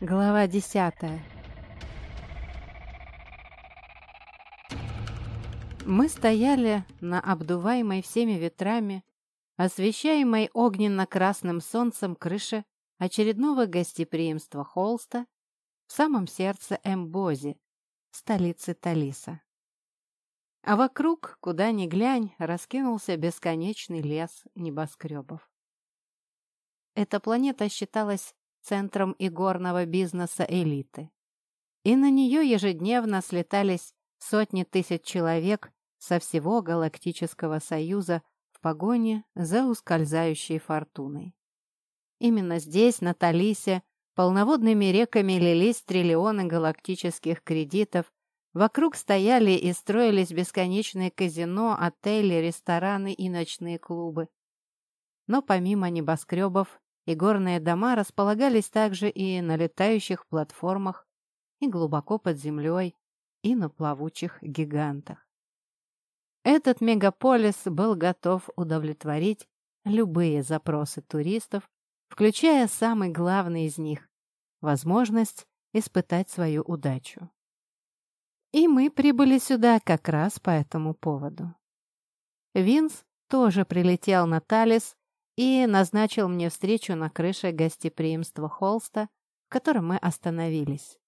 Глава десятая Мы стояли на обдуваемой всеми ветрами, освещаемой огненно-красным солнцем крыше очередного гостеприимства Холста в самом сердце Эмбози, столицы Талиса. А вокруг, куда ни глянь, раскинулся бесконечный лес небоскребов. Эта планета считалась центром игорного бизнеса элиты. И на нее ежедневно слетались сотни тысяч человек со всего Галактического Союза в погоне за ускользающей фортуной. Именно здесь, на Талисе, полноводными реками лились триллионы галактических кредитов, вокруг стояли и строились бесконечные казино, отели, рестораны и ночные клубы. Но помимо небоскребов и горные дома располагались также и на летающих платформах, и глубоко под землей, и на плавучих гигантах. Этот мегаполис был готов удовлетворить любые запросы туристов, включая самый главный из них – возможность испытать свою удачу. И мы прибыли сюда как раз по этому поводу. Винс тоже прилетел на Талис и назначил мне встречу на крыше гостеприимства Холста, в котором мы остановились.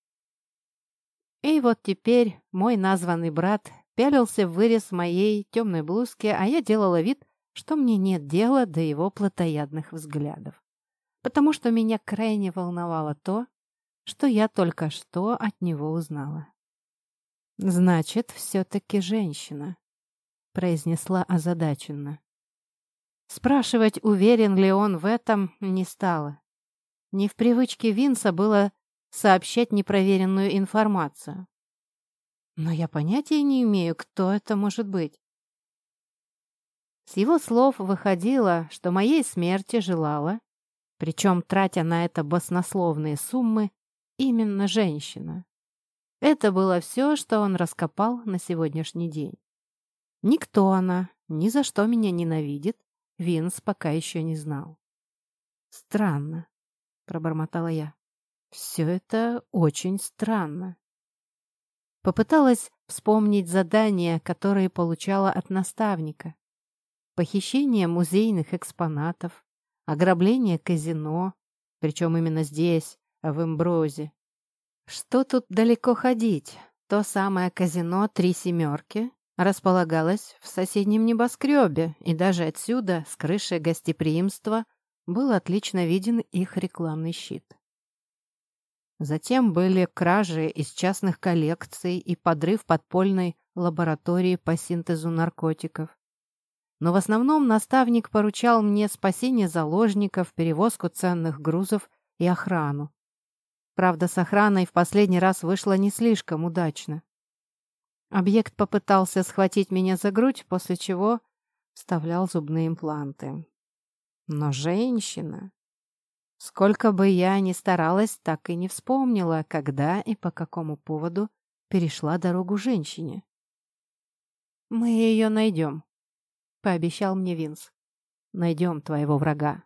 И вот теперь мой названный брат пялился в вырез моей темной блузки, а я делала вид, что мне нет дела до его плотоядных взглядов. Потому что меня крайне волновало то, что я только что от него узнала. «Значит, все-таки женщина», — произнесла озадаченно. Спрашивать, уверен ли он в этом, не стало. Не в привычке Винса было сообщать непроверенную информацию. Но я понятия не имею, кто это может быть. С его слов выходило, что моей смерти желала, причем тратя на это баснословные суммы, именно женщина. Это было все, что он раскопал на сегодняшний день. Никто она, ни за что меня ненавидит, Винс пока еще не знал. «Странно», — пробормотала я. «Все это очень странно». Попыталась вспомнить задания, которые получала от наставника. Похищение музейных экспонатов, ограбление казино, причем именно здесь, в Эмброзе. Что тут далеко ходить? То самое казино «Три семерки» располагалась в соседнем небоскребе, и даже отсюда, с крыши гостеприимства, был отлично виден их рекламный щит. Затем были кражи из частных коллекций и подрыв подпольной лаборатории по синтезу наркотиков. Но в основном наставник поручал мне спасение заложников, перевозку ценных грузов и охрану. Правда, с охраной в последний раз вышло не слишком удачно. Объект попытался схватить меня за грудь, после чего вставлял зубные импланты. Но женщина... Сколько бы я ни старалась, так и не вспомнила, когда и по какому поводу перешла дорогу женщине. «Мы ее найдем», — пообещал мне Винс. «Найдем твоего врага.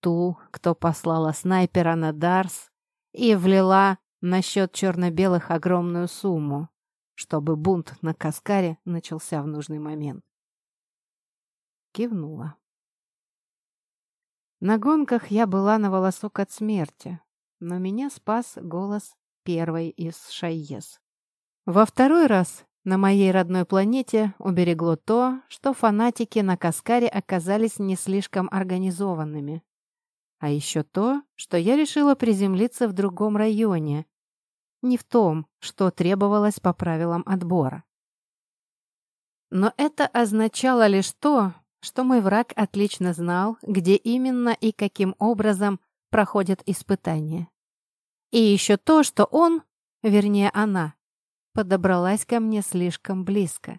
Ту, кто послала снайпера на Дарс и влила на счет черно-белых огромную сумму чтобы бунт на Каскаре начался в нужный момент. Кивнула. На гонках я была на волосок от смерти, но меня спас голос первой из Шайес. Во второй раз на моей родной планете уберегло то, что фанатики на Каскаре оказались не слишком организованными. А еще то, что я решила приземлиться в другом районе, не в том, что требовалось по правилам отбора. Но это означало лишь то, что мой враг отлично знал, где именно и каким образом проходят испытания. И еще то, что он, вернее она, подобралась ко мне слишком близко.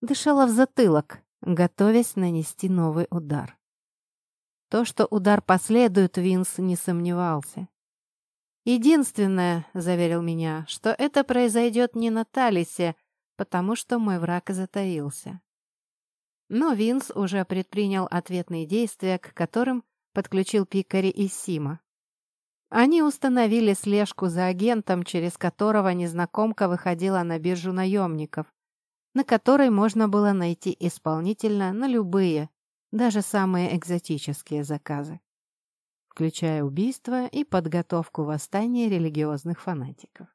Дышала в затылок, готовясь нанести новый удар. То, что удар последует, Винс не сомневался. Единственное, — заверил меня, — что это произойдет не на Талисе, потому что мой враг затаился. Но Винс уже предпринял ответные действия, к которым подключил Пикари и Сима. Они установили слежку за агентом, через которого незнакомка выходила на биржу наемников, на которой можно было найти исполнителя на любые, даже самые экзотические заказы, включая убийство и подготовку восстания религиозных фанатиков.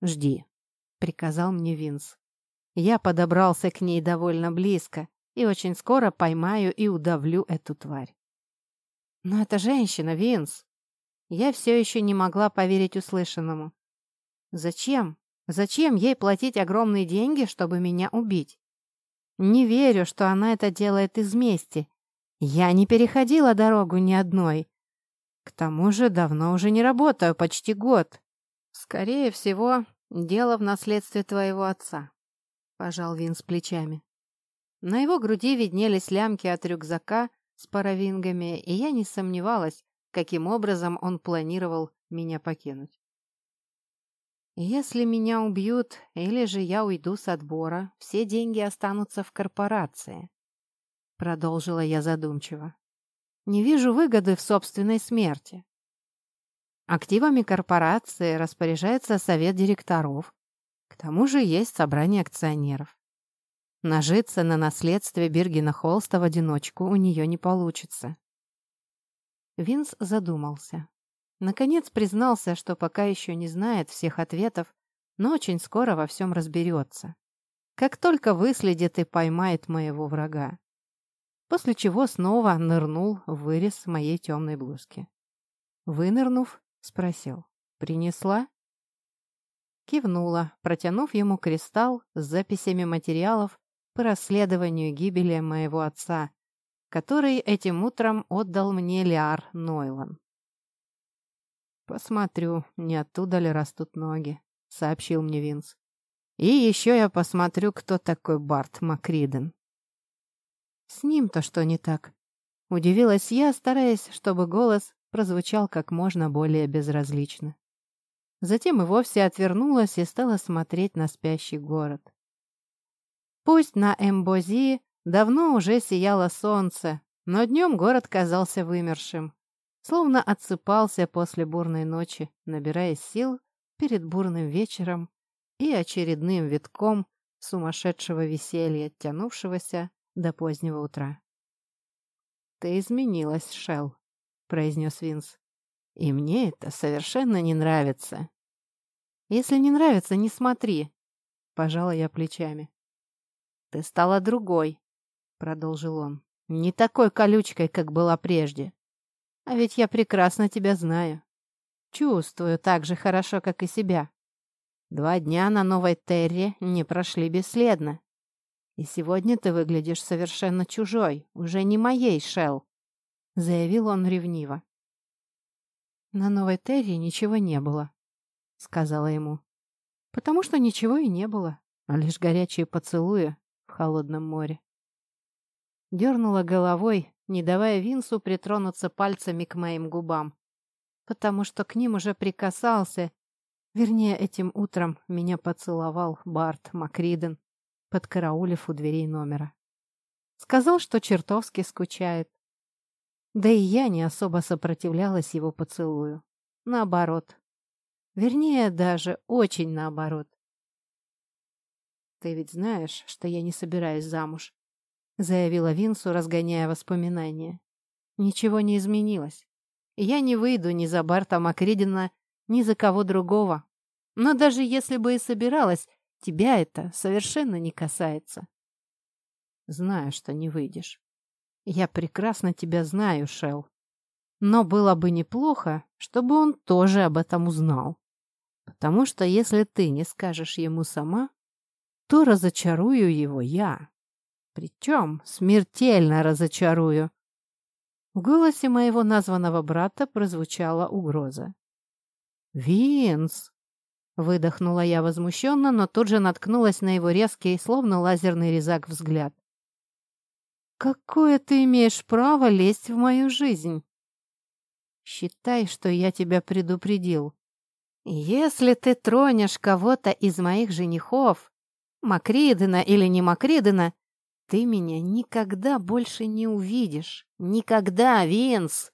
«Жди», — приказал мне Винс. Я подобрался к ней довольно близко и очень скоро поймаю и удавлю эту тварь. «Но это женщина, Винс!» Я все еще не могла поверить услышанному. «Зачем? Зачем ей платить огромные деньги, чтобы меня убить? Не верю, что она это делает из мести. Я не переходила дорогу ни одной. К тому же давно уже не работаю, почти год. Скорее всего, дело в наследстве твоего отца», — пожал Винс плечами. На его груди виднелись лямки от рюкзака с паровингами, и я не сомневалась, каким образом он планировал меня покинуть. Если меня убьют, или же я уйду с отбора, все деньги останутся в корпорации. Продолжила я задумчиво. Не вижу выгоды в собственной смерти. Активами корпорации распоряжается совет директоров. К тому же есть собрание акционеров. Нажиться на наследстве Биргена Холста в одиночку у нее не получится. Винс задумался. Наконец признался, что пока еще не знает всех ответов, но очень скоро во всем разберется. Как только выследит и поймает моего врага. После чего снова нырнул в вырез моей темной блузки. Вынырнув, спросил. «Принесла?» Кивнула, протянув ему кристалл с записями материалов по расследованию гибели моего отца, который этим утром отдал мне Лиар Нойлан. «Посмотрю, не оттуда ли растут ноги», — сообщил мне Винс. «И еще я посмотрю, кто такой Барт Макриден». «С ним-то что не так?» — удивилась я, стараясь, чтобы голос прозвучал как можно более безразлично. Затем и вовсе отвернулась и стала смотреть на спящий город. Пусть на Эмбози давно уже сияло солнце, но днем город казался вымершим словно отсыпался после бурной ночи, набирая сил перед бурным вечером и очередным витком сумасшедшего веселья, тянувшегося до позднего утра. «Ты изменилась, Шелл», — произнес Винс. «И мне это совершенно не нравится». «Если не нравится, не смотри», — пожала я плечами. «Ты стала другой», — продолжил он. «Не такой колючкой, как была прежде. А ведь я прекрасно тебя знаю. Чувствую так же хорошо, как и себя. Два дня на Новой Терре не прошли бесследно. И сегодня ты выглядишь совершенно чужой, уже не моей, Шел, заявил он ревниво. На Новой Терре ничего не было, сказала ему. Потому что ничего и не было, а лишь горячие поцелуи в холодном море. Дернула головой, не давая Винсу притронуться пальцами к моим губам, потому что к ним уже прикасался, вернее, этим утром меня поцеловал Барт Макриден, подкараулив у дверей номера. Сказал, что чертовски скучает. Да и я не особо сопротивлялась его поцелую. Наоборот. Вернее, даже очень наоборот. Ты ведь знаешь, что я не собираюсь замуж заявила Винсу, разгоняя воспоминания. Ничего не изменилось. Я не выйду ни за Барта Макридина, ни за кого другого. Но даже если бы и собиралась, тебя это совершенно не касается. Знаю, что не выйдешь. Я прекрасно тебя знаю, Шел. Но было бы неплохо, чтобы он тоже об этом узнал. Потому что если ты не скажешь ему сама, то разочарую его я. Причем смертельно разочарую. В голосе моего названного брата прозвучала угроза. «Винс!» — выдохнула я возмущенно, но тут же наткнулась на его резкий, словно лазерный резак, взгляд. «Какое ты имеешь право лезть в мою жизнь?» «Считай, что я тебя предупредил. Если ты тронешь кого-то из моих женихов, Макридена или не Макридена, ты меня никогда больше не увидишь. Никогда, Винс!»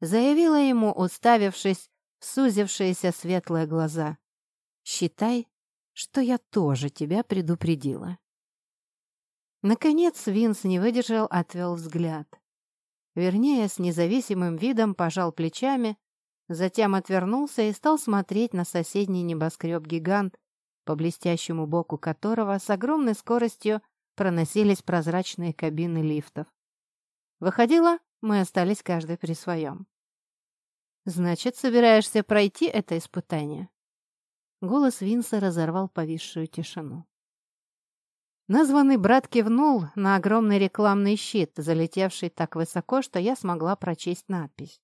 заявила ему, уставившись в сузившиеся светлые глаза. «Считай, что я тоже тебя предупредила». Наконец Винс не выдержал, отвел взгляд. Вернее, с независимым видом пожал плечами, затем отвернулся и стал смотреть на соседний небоскреб-гигант, по блестящему боку которого с огромной скоростью проносились прозрачные кабины лифтов. Выходило, мы остались каждый при своем. «Значит, собираешься пройти это испытание?» Голос Винса разорвал повисшую тишину. Названный брат кивнул на огромный рекламный щит, залетевший так высоко, что я смогла прочесть надпись.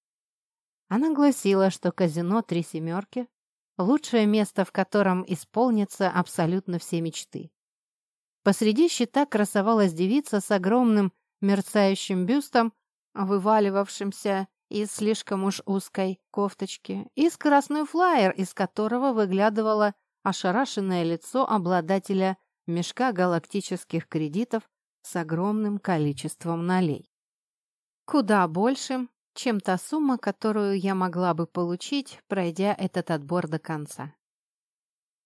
Она гласила, что казино «Три семерки» — лучшее место, в котором исполнятся абсолютно все мечты. Посреди щита красовалась девица с огромным мерцающим бюстом, вываливавшимся из слишком уж узкой кофточки, и скоростной флаер, из которого выглядывало ошарашенное лицо обладателя мешка галактических кредитов с огромным количеством налей. Куда большим, чем та сумма, которую я могла бы получить, пройдя этот отбор до конца.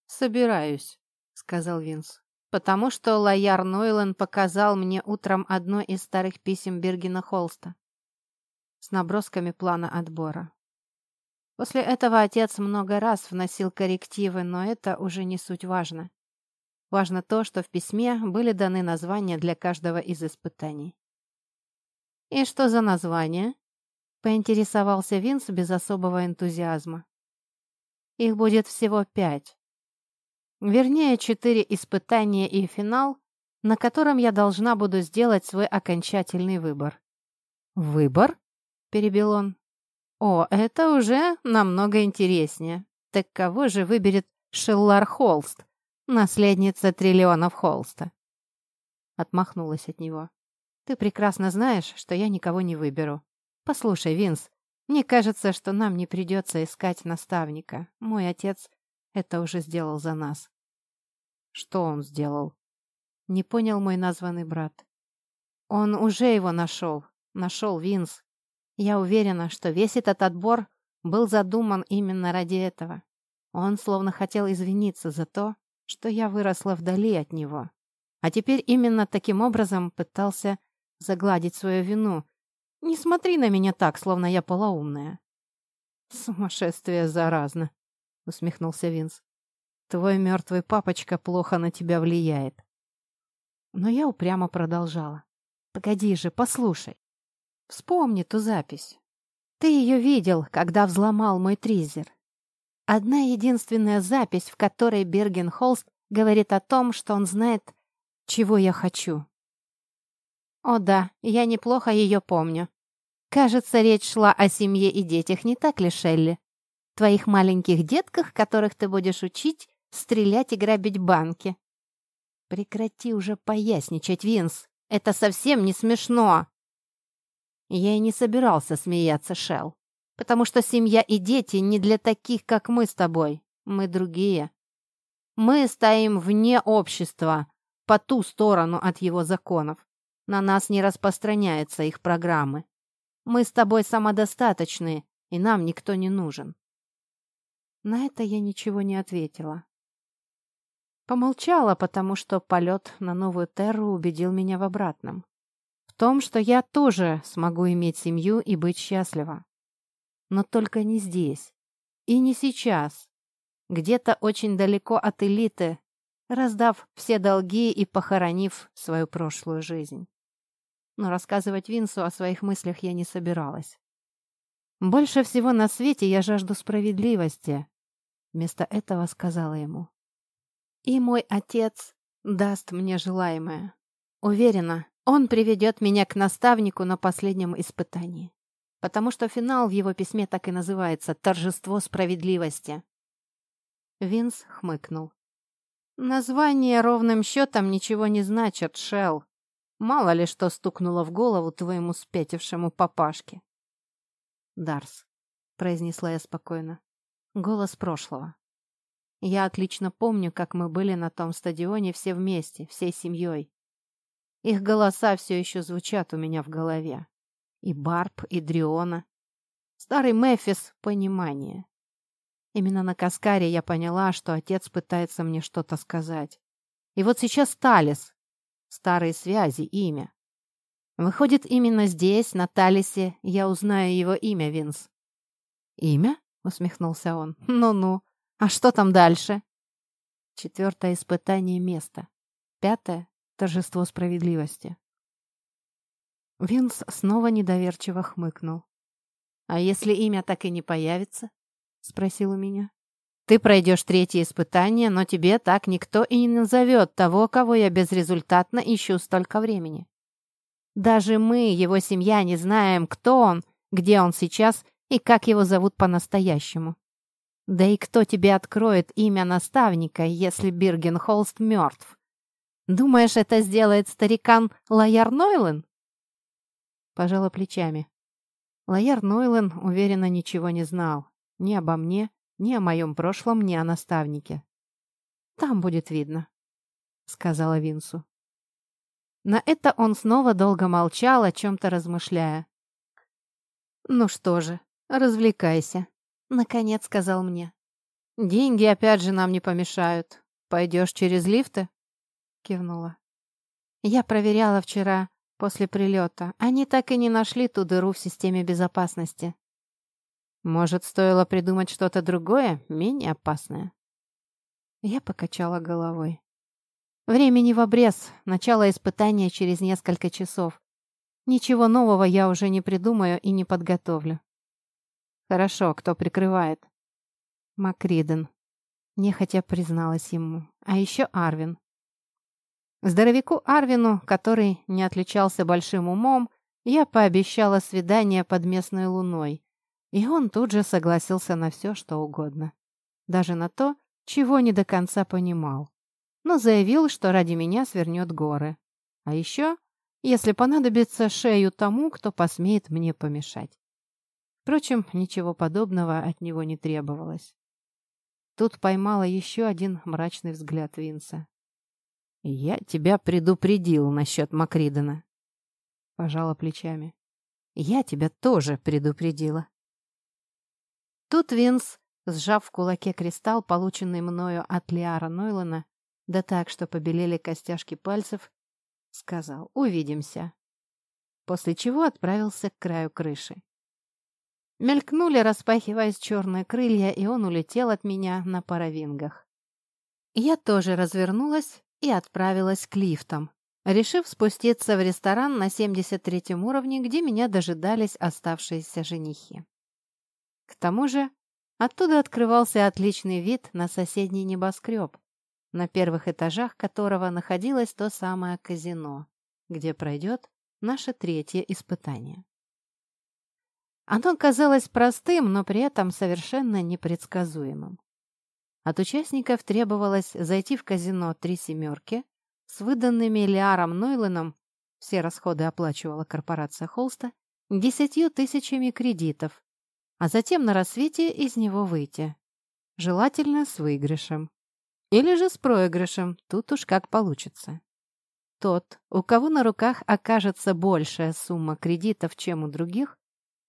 «Собираюсь», — сказал Винс потому что Лояр Нойлен показал мне утром одно из старых писем Бергена Холста с набросками плана отбора. После этого отец много раз вносил коррективы, но это уже не суть важно. Важно то, что в письме были даны названия для каждого из испытаний. «И что за название?» — поинтересовался Винс без особого энтузиазма. «Их будет всего пять. Вернее, четыре испытания и финал, на котором я должна буду сделать свой окончательный выбор. «Выбор?» — перебил он. «О, это уже намного интереснее. Так кого же выберет Шеллар Холст, наследница триллионов Холста?» Отмахнулась от него. «Ты прекрасно знаешь, что я никого не выберу. Послушай, Винс, мне кажется, что нам не придется искать наставника. Мой отец это уже сделал за нас. Что он сделал? Не понял мой названный брат. Он уже его нашел. Нашел Винс. Я уверена, что весь этот отбор был задуман именно ради этого. Он словно хотел извиниться за то, что я выросла вдали от него. А теперь именно таким образом пытался загладить свою вину. Не смотри на меня так, словно я полоумная. Сумасшествие заразно. — усмехнулся Винс. «Твой мертвый папочка плохо на тебя влияет». Но я упрямо продолжала. «Погоди же, послушай. Вспомни ту запись. Ты ее видел, когда взломал мой тризер. Одна единственная запись, в которой Берген Холст говорит о том, что он знает, чего я хочу. О да, я неплохо ее помню. Кажется, речь шла о семье и детях, не так ли, Шелли? твоих маленьких детках, которых ты будешь учить стрелять и грабить банки. Прекрати уже поясничать, Винс. Это совсем не смешно. Я и не собирался смеяться, Шел, потому что семья и дети не для таких, как мы с тобой. Мы другие. Мы стоим вне общества, по ту сторону от его законов. На нас не распространяются их программы. Мы с тобой самодостаточные, и нам никто не нужен. На это я ничего не ответила. Помолчала, потому что полет на новую Терру убедил меня в обратном. Том, что я тоже смогу иметь семью и быть счастлива. Но только не здесь. И не сейчас. Где-то очень далеко от элиты, раздав все долги и похоронив свою прошлую жизнь. Но рассказывать Винсу о своих мыслях я не собиралась. Больше всего на свете я жажду справедливости, Вместо этого сказала ему. «И мой отец даст мне желаемое. Уверена, он приведет меня к наставнику на последнем испытании. Потому что финал в его письме так и называется «Торжество справедливости». Винс хмыкнул. «Название ровным счетом ничего не значит, Шелл. Мало ли что стукнуло в голову твоему спятившему папашке». «Дарс», — произнесла я спокойно. Голос прошлого. Я отлично помню, как мы были на том стадионе все вместе, всей семьей. Их голоса все еще звучат у меня в голове. И Барб, и Дриона. Старый Мефис — понимание. Именно на Каскаре я поняла, что отец пытается мне что-то сказать. И вот сейчас Талис. Старые связи, имя. Выходит, именно здесь, на Талисе, я узнаю его имя, Винс. «Имя?» — усмехнулся он. «Ну-ну. А что там дальше?» Четвертое испытание места. Пятое — торжество справедливости. Винс снова недоверчиво хмыкнул. «А если имя так и не появится?» — спросил у меня. «Ты пройдешь третье испытание, но тебе так никто и не назовет того, кого я безрезультатно ищу столько времени. Даже мы, его семья, не знаем, кто он, где он сейчас и как его зовут по-настоящему. Да и кто тебе откроет имя наставника, если Биргенхолст мертв? Думаешь, это сделает старикан Лояр Нойлен? Пожала плечами. Лояр Нойлен уверенно ничего не знал. Ни обо мне, ни о моем прошлом, ни о наставнике. «Там будет видно», — сказала Винсу. На это он снова долго молчал, о чем-то размышляя. «Ну что же, развлекайся», — наконец сказал мне. «Деньги опять же нам не помешают. Пойдешь через лифты?» Кивнула. «Я проверяла вчера, после прилета. Они так и не нашли ту дыру в системе безопасности. Может, стоило придумать что-то другое, менее опасное?» Я покачала головой. Времени в обрез, начало испытания через несколько часов. Ничего нового я уже не придумаю и не подготовлю. Хорошо, кто прикрывает? Макриден. Нехотя призналась ему. А еще Арвин. Здоровяку Арвину, который не отличался большим умом, я пообещала свидание под местной луной. И он тут же согласился на все, что угодно. Даже на то, чего не до конца понимал но заявил, что ради меня свернет горы. А еще, если понадобится, шею тому, кто посмеет мне помешать. Впрочем, ничего подобного от него не требовалось. Тут поймала еще один мрачный взгляд Винса. «Я тебя предупредил насчет Макридена», — пожала плечами. «Я тебя тоже предупредила». Тут Винс, сжав в кулаке кристалл, полученный мною от Лиара Нойлана, да так, что побелели костяшки пальцев, сказал «Увидимся», после чего отправился к краю крыши. Мелькнули, распахиваясь черные крылья, и он улетел от меня на паровингах. Я тоже развернулась и отправилась к лифтам, решив спуститься в ресторан на 73-м уровне, где меня дожидались оставшиеся женихи. К тому же оттуда открывался отличный вид на соседний небоскреб, на первых этажах которого находилось то самое казино, где пройдет наше третье испытание. Оно казалось простым, но при этом совершенно непредсказуемым. От участников требовалось зайти в казино «Три семерки» с выданными Лиаром Нойленом, все расходы оплачивала корпорация Холста, десятью тысячами кредитов, а затем на рассвете из него выйти. Желательно с выигрышем. Или же с проигрышем, тут уж как получится. Тот, у кого на руках окажется большая сумма кредитов, чем у других,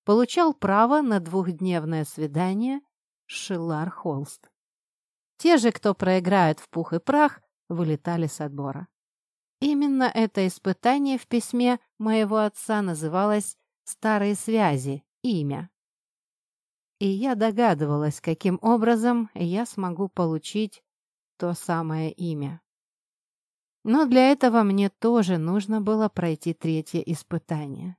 получал право на двухдневное свидание с Шиллар Холст. Те же, кто проиграет в пух и прах, вылетали с отбора. Именно это испытание в письме моего отца называлось «Старые связи. Имя». И я догадывалась, каким образом я смогу получить то самое имя. Но для этого мне тоже нужно было пройти третье испытание.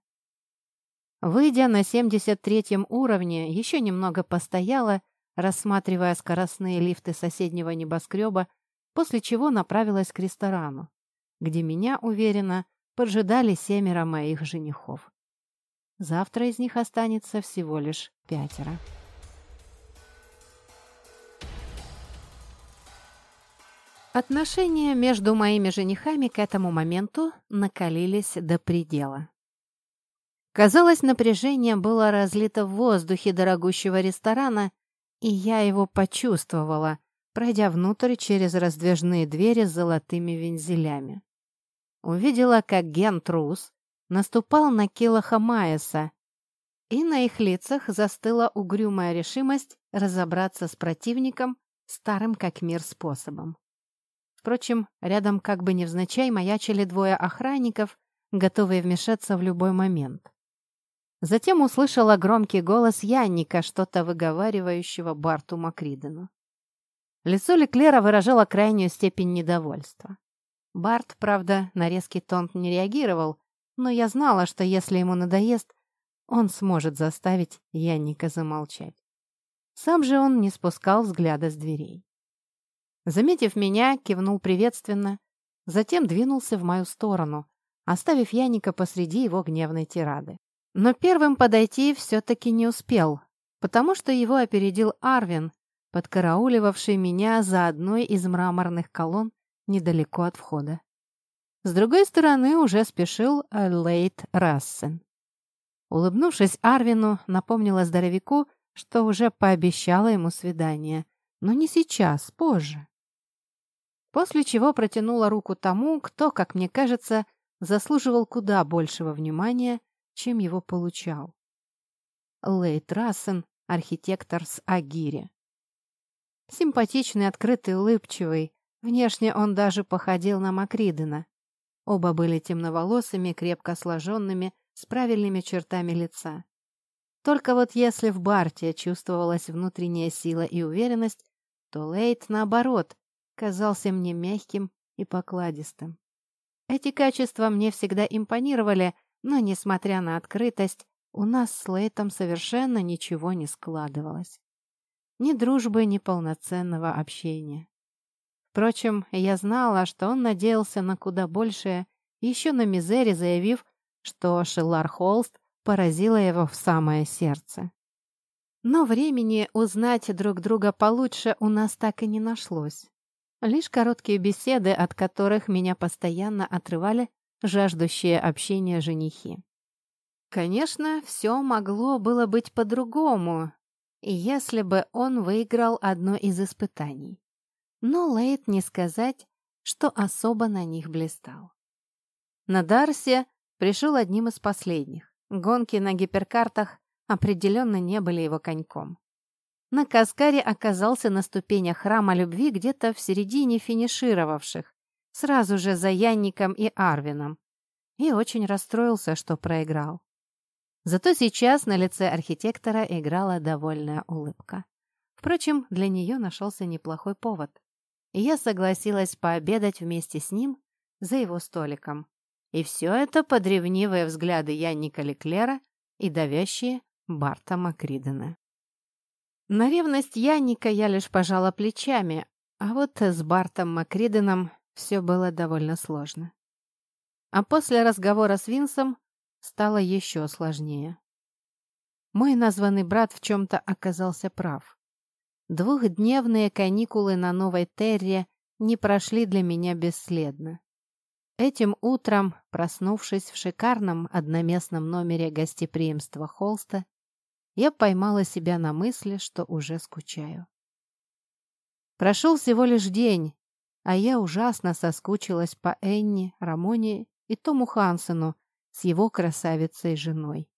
Выйдя на 73-м уровне, еще немного постояла, рассматривая скоростные лифты соседнего небоскреба, после чего направилась к ресторану, где меня, уверенно, поджидали семеро моих женихов. Завтра из них останется всего лишь пятеро. Отношения между моими женихами к этому моменту накалились до предела. Казалось, напряжение было разлито в воздухе дорогущего ресторана, и я его почувствовала, пройдя внутрь через раздвижные двери с золотыми вензелями. Увидела, как Ген Трус наступал на Килаха Майеса, и на их лицах застыла угрюмая решимость разобраться с противником старым как мир способом. Впрочем, рядом как бы невзначай маячили двое охранников, готовые вмешаться в любой момент. Затем услышала громкий голос Янника, что-то выговаривающего Барту Макридену. Лицо Леклера выражало крайнюю степень недовольства. Барт, правда, на резкий тон не реагировал, но я знала, что если ему надоест, он сможет заставить Янника замолчать. Сам же он не спускал взгляда с дверей. Заметив меня, кивнул приветственно, затем двинулся в мою сторону, оставив Яника посреди его гневной тирады. Но первым подойти все-таки не успел, потому что его опередил Арвин, подкарауливавший меня за одной из мраморных колонн недалеко от входа. С другой стороны уже спешил Лейт Рассен. Улыбнувшись Арвину, напомнила здоровяку, что уже пообещала ему свидание. Но не сейчас, позже. После чего протянула руку тому, кто, как мне кажется, заслуживал куда большего внимания, чем его получал. Лейт Рассен, архитектор с Агири. Симпатичный, открытый, улыбчивый. Внешне он даже походил на Макридена. Оба были темноволосыми, крепко сложенными, с правильными чертами лица. Только вот если в Барте чувствовалась внутренняя сила и уверенность, то Лейт, наоборот, казался мне мягким и покладистым. Эти качества мне всегда импонировали, но, несмотря на открытость, у нас с Лейтом совершенно ничего не складывалось. Ни дружбы, ни полноценного общения. Впрочем, я знала, что он надеялся на куда большее, еще на мизере заявив, что Шеллар Холст поразила его в самое сердце. Но времени узнать друг друга получше у нас так и не нашлось. Лишь короткие беседы, от которых меня постоянно отрывали жаждущие общения женихи. Конечно, все могло было быть по-другому, если бы он выиграл одно из испытаний. Но Лейт не сказать, что особо на них блистал. На Дарсе пришел одним из последних. Гонки на гиперкартах определенно не были его коньком. На Каскаре оказался на ступенях храма любви где-то в середине финишировавших, сразу же за Янником и Арвином, и очень расстроился, что проиграл. Зато сейчас на лице архитектора играла довольная улыбка. Впрочем, для нее нашелся неплохой повод. Я согласилась пообедать вместе с ним за его столиком. И все это под ревнивые взгляды Янника Леклера и давящие Барта Макридена. На ревность Янника я лишь пожала плечами, а вот с Бартом Макриденом все было довольно сложно. А после разговора с Винсом стало еще сложнее. Мой названный брат в чем-то оказался прав. Двухдневные каникулы на Новой Терре не прошли для меня бесследно. Этим утром, проснувшись в шикарном одноместном номере гостеприимства Холста, я поймала себя на мысли, что уже скучаю. Прошел всего лишь день, а я ужасно соскучилась по Энни, Рамоне и Тому Хансену с его красавицей женой.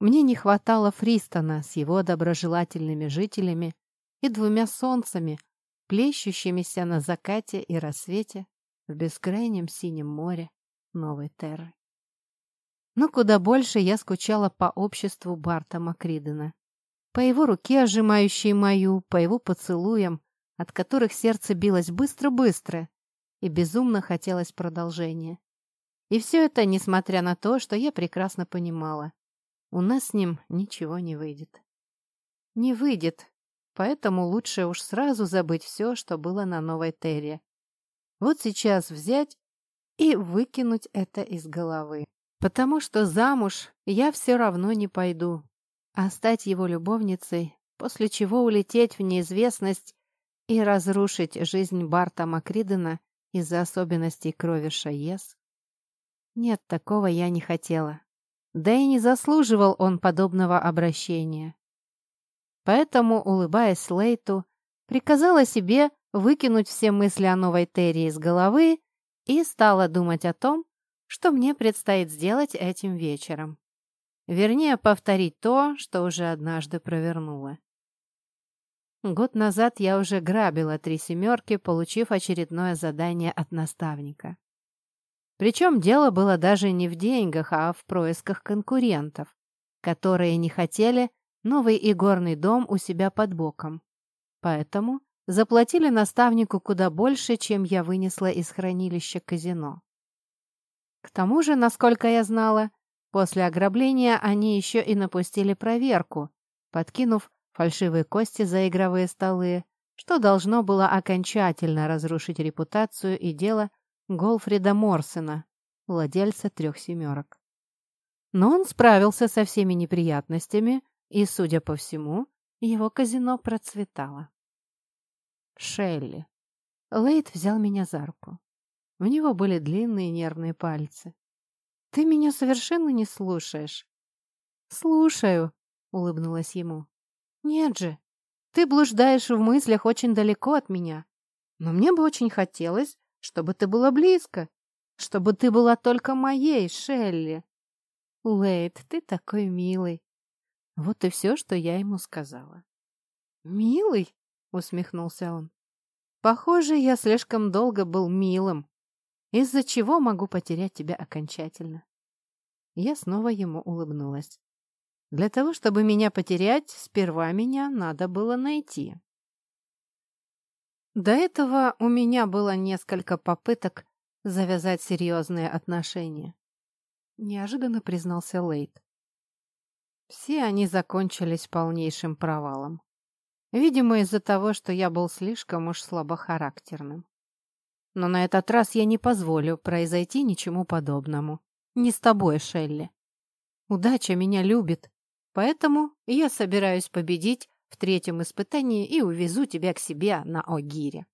Мне не хватало Фристона с его доброжелательными жителями и двумя солнцами, плещущимися на закате и рассвете в бескрайнем синем море Новой Терры. Но куда больше я скучала по обществу Барта Макридена. По его руке, сжимающей мою, по его поцелуям, от которых сердце билось быстро-быстро, и безумно хотелось продолжения. И все это, несмотря на то, что я прекрасно понимала. У нас с ним ничего не выйдет. Не выйдет, поэтому лучше уж сразу забыть все, что было на Новой Терре, вот сейчас взять и выкинуть это из головы. Потому что замуж я все равно не пойду. А стать его любовницей, после чего улететь в неизвестность и разрушить жизнь Барта Макридена из-за особенностей крови Шаес? Нет, такого я не хотела. Да и не заслуживал он подобного обращения. Поэтому, улыбаясь Лейту, приказала себе выкинуть все мысли о новой Терри из головы и стала думать о том, что мне предстоит сделать этим вечером. Вернее, повторить то, что уже однажды провернула. Год назад я уже грабила три семерки, получив очередное задание от наставника. Причем дело было даже не в деньгах, а в происках конкурентов, которые не хотели новый игорный дом у себя под боком. Поэтому заплатили наставнику куда больше, чем я вынесла из хранилища казино. К тому же, насколько я знала, после ограбления они еще и напустили проверку, подкинув фальшивые кости за игровые столы, что должно было окончательно разрушить репутацию и дело Голфрида Морсена, владельца трех семерок. Но он справился со всеми неприятностями, и, судя по всему, его казино процветало. Шелли. Лейт взял меня за руку. У него были длинные нервные пальцы. «Ты меня совершенно не слушаешь». «Слушаю», — улыбнулась ему. «Нет же, ты блуждаешь в мыслях очень далеко от меня. Но мне бы очень хотелось, чтобы ты была близко, чтобы ты была только моей, Шелли». «Лейт, ты такой милый». Вот и все, что я ему сказала. «Милый?» — усмехнулся он. «Похоже, я слишком долго был милым, из-за чего могу потерять тебя окончательно». Я снова ему улыбнулась. Для того, чтобы меня потерять, сперва меня надо было найти. До этого у меня было несколько попыток завязать серьезные отношения. Неожиданно признался Лейт. Все они закончились полнейшим провалом. Видимо, из-за того, что я был слишком уж слабохарактерным. Но на этот раз я не позволю произойти ничему подобному. Не с тобой, Шелли. Удача меня любит, поэтому я собираюсь победить в третьем испытании и увезу тебя к себе на Огире.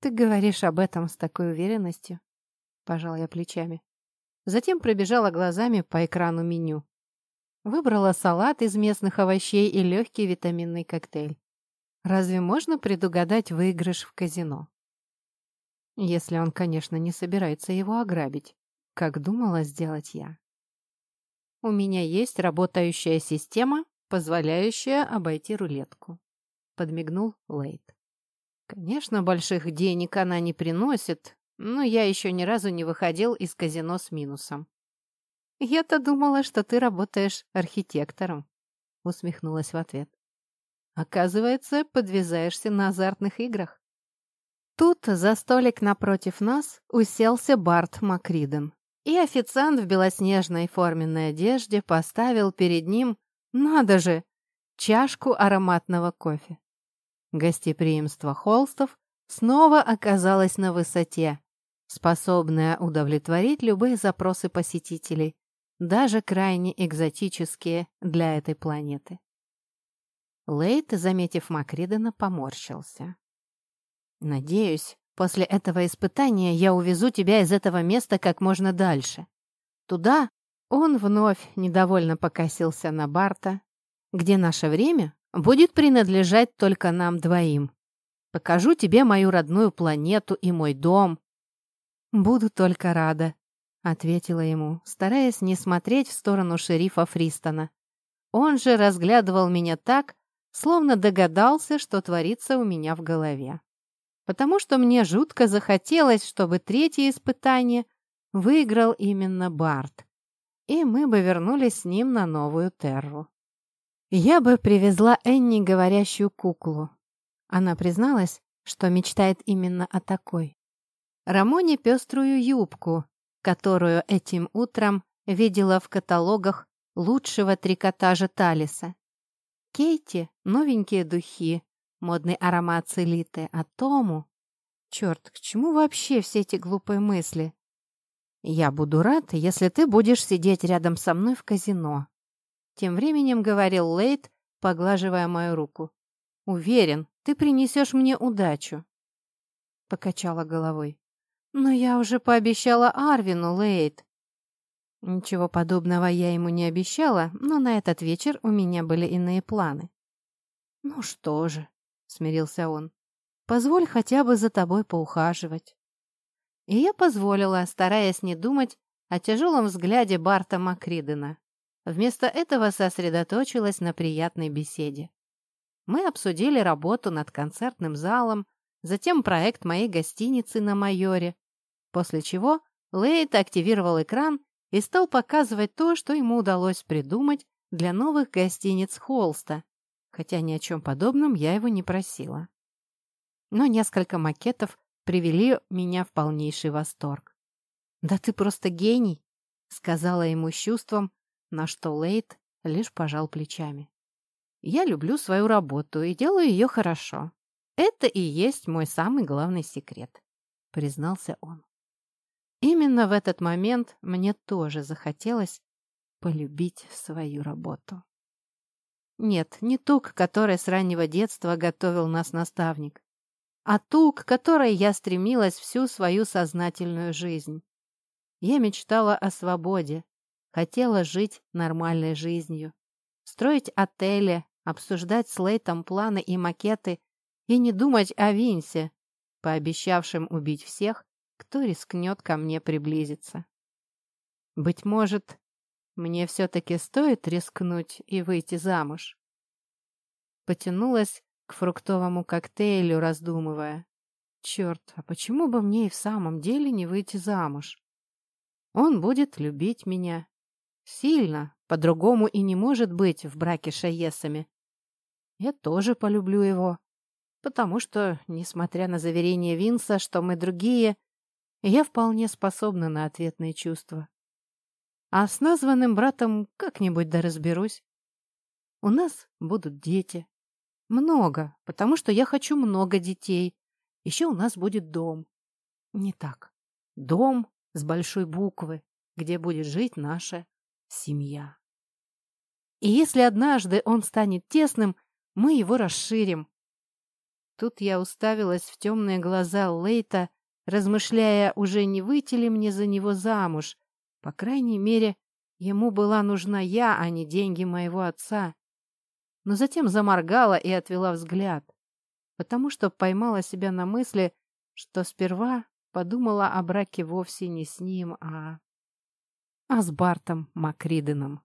Ты говоришь об этом с такой уверенностью? Пожал я плечами. Затем пробежала глазами по экрану меню. Выбрала салат из местных овощей и легкий витаминный коктейль. Разве можно предугадать выигрыш в казино? Если он, конечно, не собирается его ограбить, как думала сделать я. У меня есть работающая система, позволяющая обойти рулетку. Подмигнул Лейт. Конечно, больших денег она не приносит, но я еще ни разу не выходил из казино с минусом. «Я-то думала, что ты работаешь архитектором», — усмехнулась в ответ. «Оказывается, подвязаешься на азартных играх». Тут за столик напротив нас уселся Барт Макриден, и официант в белоснежной форменной одежде поставил перед ним, надо же, чашку ароматного кофе. Гостеприимство холстов снова оказалось на высоте, способное удовлетворить любые запросы посетителей, даже крайне экзотические для этой планеты. Лейт, заметив Макридена, поморщился. «Надеюсь, после этого испытания я увезу тебя из этого места как можно дальше. Туда он вновь недовольно покосился на Барта, где наше время будет принадлежать только нам двоим. Покажу тебе мою родную планету и мой дом. Буду только рада, ответила ему, стараясь не смотреть в сторону шерифа Фристона. Он же разглядывал меня так, словно догадался, что творится у меня в голове. Потому что мне жутко захотелось, чтобы третье испытание выиграл именно Барт, и мы бы вернулись с ним на новую Терру. Я бы привезла Энни говорящую куклу. Она призналась, что мечтает именно о такой. Рамоне пеструю юбку, которую этим утром видела в каталогах лучшего трикотажа Талиса. Кейти — новенькие духи, модный аромат целиты, а Тому... Черт, к чему вообще все эти глупые мысли? Я буду рад, если ты будешь сидеть рядом со мной в казино. Тем временем говорил Лейт, поглаживая мою руку. Уверен, ты принесешь мне удачу. Покачала головой. «Но я уже пообещала Арвину, Лейт». Ничего подобного я ему не обещала, но на этот вечер у меня были иные планы. «Ну что же», — смирился он, — «позволь хотя бы за тобой поухаживать». И я позволила, стараясь не думать о тяжелом взгляде Барта Макридена. Вместо этого сосредоточилась на приятной беседе. Мы обсудили работу над концертным залом, затем проект моей гостиницы на Майоре, после чего Лейт активировал экран и стал показывать то, что ему удалось придумать для новых гостиниц Холста, хотя ни о чем подобном я его не просила. Но несколько макетов привели меня в полнейший восторг. «Да ты просто гений!» — сказала ему с чувством, на что Лейт лишь пожал плечами. «Я люблю свою работу и делаю ее хорошо. Это и есть мой самый главный секрет», — признался он. Именно в этот момент мне тоже захотелось полюбить свою работу. Нет, не ту, к которой с раннего детства готовил нас наставник, а ту, к которой я стремилась всю свою сознательную жизнь. Я мечтала о свободе, хотела жить нормальной жизнью, строить отели, обсуждать с Лейтом планы и макеты и не думать о Винсе, пообещавшем убить всех, кто рискнет ко мне приблизиться. Быть может, мне все-таки стоит рискнуть и выйти замуж. Потянулась к фруктовому коктейлю, раздумывая. Черт, а почему бы мне и в самом деле не выйти замуж? Он будет любить меня. Сильно, по-другому и не может быть в браке с Шаесами. Я тоже полюблю его, потому что, несмотря на заверение Винса, что мы другие, я вполне способна на ответные чувства. А с названным братом как-нибудь да разберусь. У нас будут дети. Много, потому что я хочу много детей. Еще у нас будет дом. Не так. Дом с большой буквы, где будет жить наша семья. И если однажды он станет тесным, мы его расширим. Тут я уставилась в темные глаза Лейта, размышляя, уже не выйти ли мне за него замуж. По крайней мере, ему была нужна я, а не деньги моего отца. Но затем заморгала и отвела взгляд, потому что поймала себя на мысли, что сперва подумала о браке вовсе не с ним, а... а с Бартом Макриденом.